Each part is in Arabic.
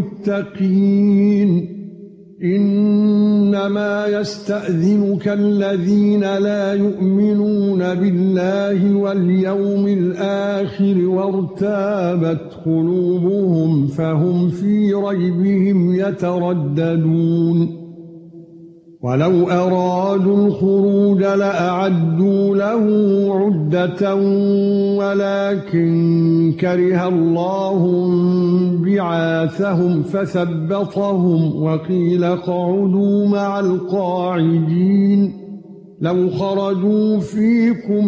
بالمتقين إنما يستأذنك الذين لا يؤمنون بالله واليوم الآخر وارتابت قلوبهم فهم في ريبهم يترددون. ولو أرادوا الخروج لأعدوا له عدة ولكن كره الله بعاثهم فثبطهم وقيل اقعدوا مع القاعدين لو خرجوا فيكم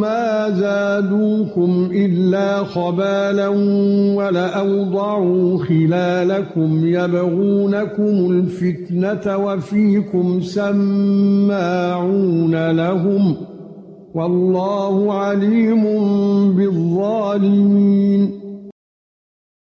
ما زادوكم الا خبالا ولا اوضعوا خلالكم يبغونكم الفتنه وفيكم سماعون لهم والله عليم بالظالمين